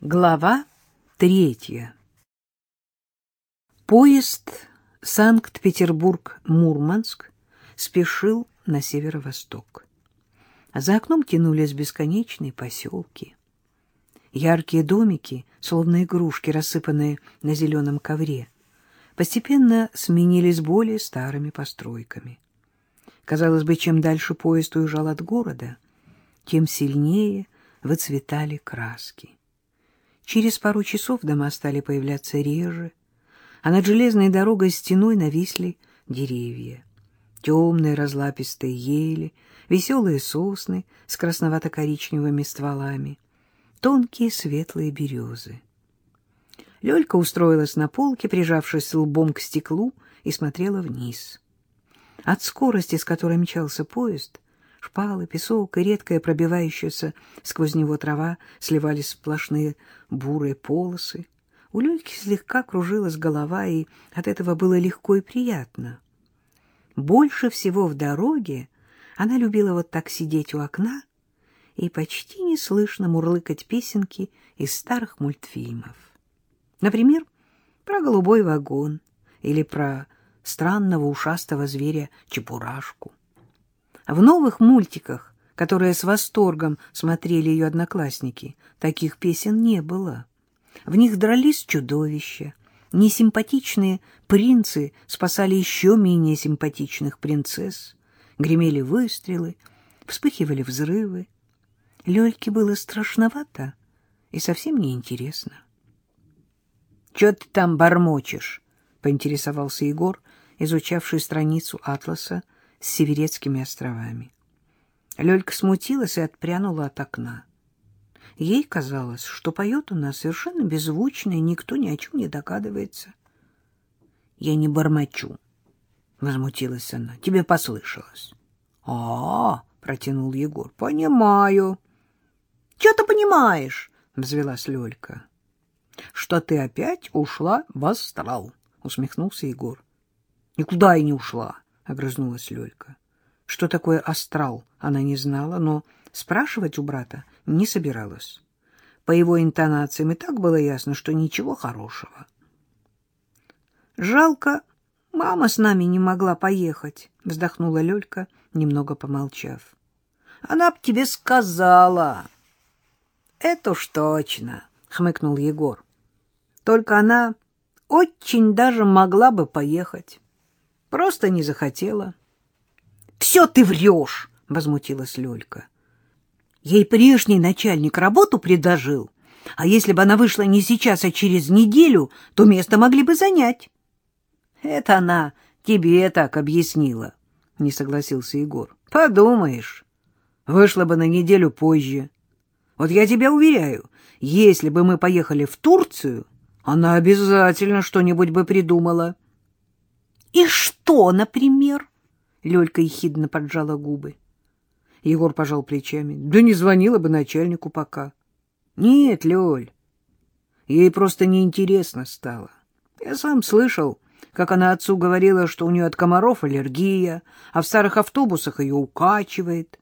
Глава третья. Поезд Санкт-Петербург-Мурманск спешил на северо-восток. За окном тянулись бесконечные поселки. Яркие домики, словно игрушки, рассыпанные на зеленом ковре, постепенно сменились более старыми постройками. Казалось бы, чем дальше поезд уезжал от города, тем сильнее выцветали краски. Через пару часов дома стали появляться реже, а над железной дорогой стеной нависли деревья. Темные разлапистые ели, веселые сосны с красновато-коричневыми стволами, тонкие светлые березы. Лёлька устроилась на полке, прижавшись лбом к стеклу, и смотрела вниз. От скорости, с которой мчался поезд, Шпалы, песок и редкая пробивающаяся сквозь него трава сливались в сплошные бурые полосы. У Люльки слегка кружилась голова, и от этого было легко и приятно. Больше всего в дороге она любила вот так сидеть у окна и почти неслышно мурлыкать песенки из старых мультфильмов. Например, про голубой вагон или про странного ушастого зверя Чепурашку. В новых мультиках, которые с восторгом смотрели ее одноклассники, таких песен не было. В них дрались чудовища, несимпатичные принцы спасали еще менее симпатичных принцесс, гремели выстрелы, вспыхивали взрывы. Лёльке было страшновато и совсем неинтересно. — Чё ты там бормочешь? — поинтересовался Егор, изучавший страницу атласа с Северецкими островами. Лёлька смутилась и отпрянула от окна. Ей казалось, что поет она совершенно беззвучно, и никто ни о чем не догадывается. — Я не бормочу, — возмутилась она. — Тебе послышалось. А — протянул Егор, — понимаю. — Чё ты понимаешь? — взвелась Лёлька. — Что ты опять ушла в астрал, — усмехнулся Егор. — Никуда и не ушла. — огрызнулась Лёлька. Что такое астрал, она не знала, но спрашивать у брата не собиралась. По его интонациям и так было ясно, что ничего хорошего. «Жалко, мама с нами не могла поехать», — вздохнула Лёлька, немного помолчав. «Она б тебе сказала». «Это уж точно», — хмыкнул Егор. «Только она очень даже могла бы поехать». Просто не захотела. — Все ты врешь! — возмутилась Лёлька. Ей прежний начальник работу предложил, а если бы она вышла не сейчас, а через неделю, то место могли бы занять. — Это она тебе так объяснила, — не согласился Егор. — Подумаешь, вышла бы на неделю позже. Вот я тебя уверяю, если бы мы поехали в Турцию, она обязательно что-нибудь бы придумала. —— И что, например? — Лёлька ехидно поджала губы. Егор пожал плечами. — Да не звонила бы начальнику пока. — Нет, Лёль, ей просто неинтересно стало. Я сам слышал, как она отцу говорила, что у нее от комаров аллергия, а в старых автобусах ее укачивает.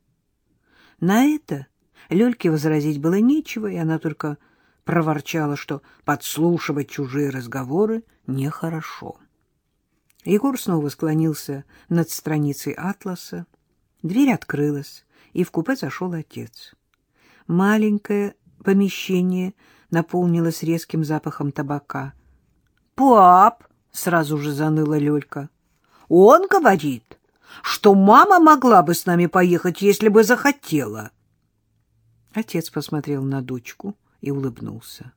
На это Лёльке возразить было нечего, и она только проворчала, что подслушивать чужие разговоры нехорошо. Егор снова склонился над страницей атласа. Дверь открылась, и в купе зашел отец. Маленькое помещение наполнилось резким запахом табака. «Пап!» — сразу же заныла Лёлька. «Он говорит, что мама могла бы с нами поехать, если бы захотела». Отец посмотрел на дочку и улыбнулся.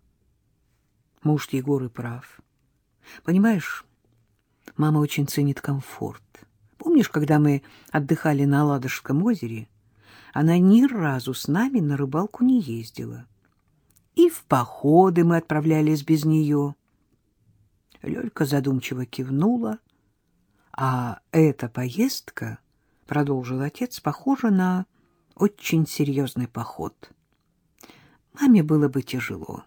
Муж Егор прав. Понимаешь, Мама очень ценит комфорт. Помнишь, когда мы отдыхали на Ладожском озере? Она ни разу с нами на рыбалку не ездила. И в походы мы отправлялись без нее. Лёлька задумчиво кивнула. А эта поездка, — продолжил отец, — похожа на очень серьезный поход. Маме было бы тяжело.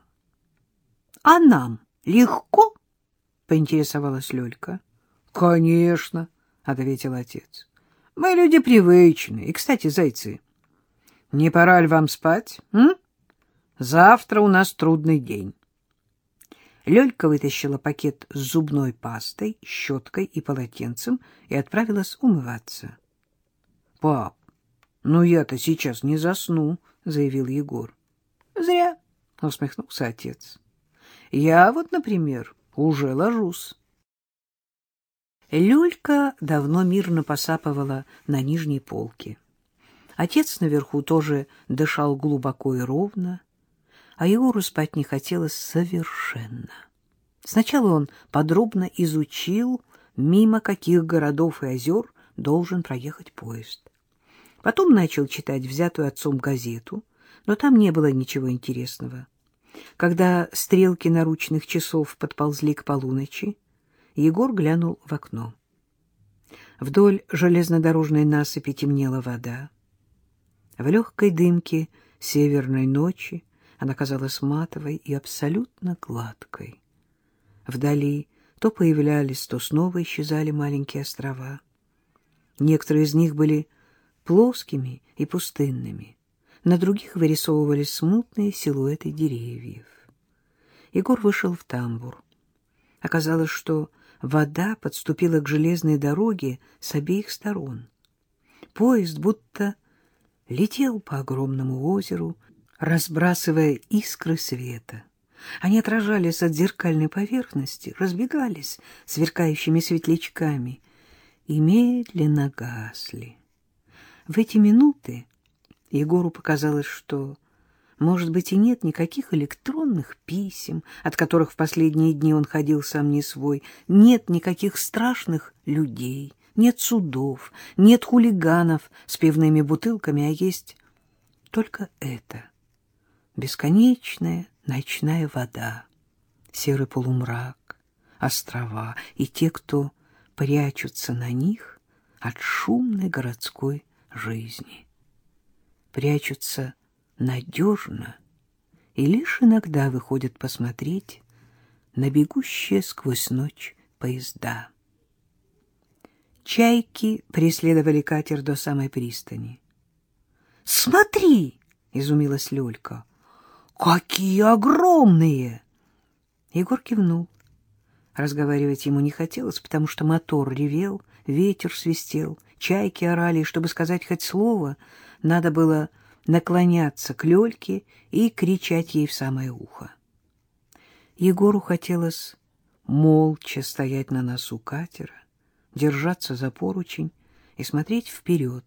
— А нам легко? — поинтересовалась Лёлька. — Конечно, ответил отец. Мы люди привычные. И, кстати, зайцы, не пора ли вам спать? М? Завтра у нас трудный день. Лёлька вытащила пакет с зубной пастой, щеткой и полотенцем и отправилась умываться. — Пап, ну я-то сейчас не засну, — заявил Егор. — Зря, — усмехнулся отец. — Я вот, например, уже ложусь. Люлька давно мирно посапывала на нижней полке. Отец наверху тоже дышал глубоко и ровно а Егору спать не хотелось совершенно. Сначала он подробно изучил, мимо каких городов и озер должен проехать поезд. Потом начал читать взятую отцом газету, но там не было ничего интересного. Когда стрелки наручных часов подползли к полуночи, Егор глянул в окно. Вдоль железнодорожной насыпи темнела вода. В легкой дымке северной ночи она казалась матовой и абсолютно гладкой. Вдали то появлялись, то снова исчезали маленькие острова. Некоторые из них были плоскими и пустынными, на других вырисовывались смутные силуэты деревьев. Егор вышел в тамбур. Оказалось, что вода подступила к железной дороге с обеих сторон. Поезд будто летел по огромному озеру, разбрасывая искры света. Они отражались от зеркальной поверхности, разбегались сверкающими светлячками и медленно гасли. В эти минуты Егору показалось, что, может быть, и нет никаких электронных писем, от которых в последние дни он ходил сам не свой, нет никаких страшных людей, нет судов, нет хулиганов с пивными бутылками, а есть только это — бесконечная ночная вода, серый полумрак, острова и те, кто прячутся на них от шумной городской жизни. Прячутся надежно и лишь иногда выходят посмотреть на бегущие сквозь ночь поезда. Чайки преследовали катер до самой пристани. «Смотри!» — изумилась Лёлька. Какие огромные! Егор кивнул. Разговаривать ему не хотелось, потому что мотор ревел, ветер свистел, чайки орали, и чтобы сказать хоть слово, надо было наклоняться к Лёльке и кричать ей в самое ухо. Егору хотелось молча стоять на носу катера, держаться за поручень и смотреть вперед,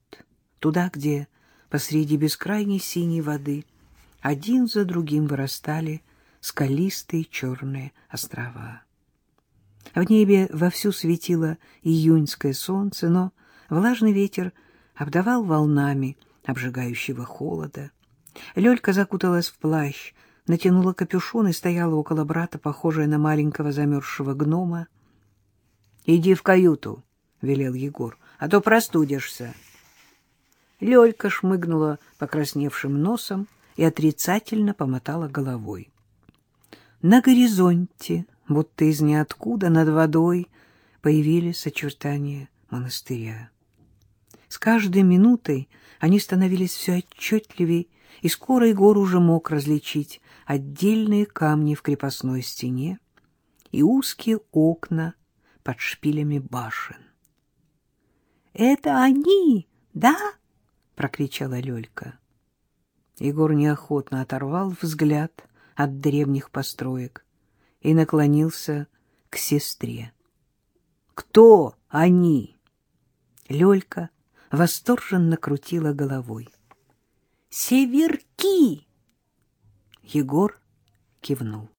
туда, где посреди бескрайней синей воды — один за другим вырастали скалистые черные острова. В небе вовсю светило июньское солнце, но влажный ветер обдавал волнами обжигающего холода. Лёлька закуталась в плащ, натянула капюшон и стояла около брата, похожая на маленького замерзшего гнома. — Иди в каюту, — велел Егор, — а то простудишься. Лёлька шмыгнула покрасневшим носом, и отрицательно помотала головой. На горизонте, будто из ниоткуда над водой, появились очертания монастыря. С каждой минутой они становились все отчетливее, и скоро Егор уже мог различить отдельные камни в крепостной стене и узкие окна под шпилями башен. — Это они, да? — прокричала Лёлька. Егор неохотно оторвал взгляд от древних построек и наклонился к сестре. «Кто они?» Лёлька восторженно крутила головой. «Северки!» Егор кивнул.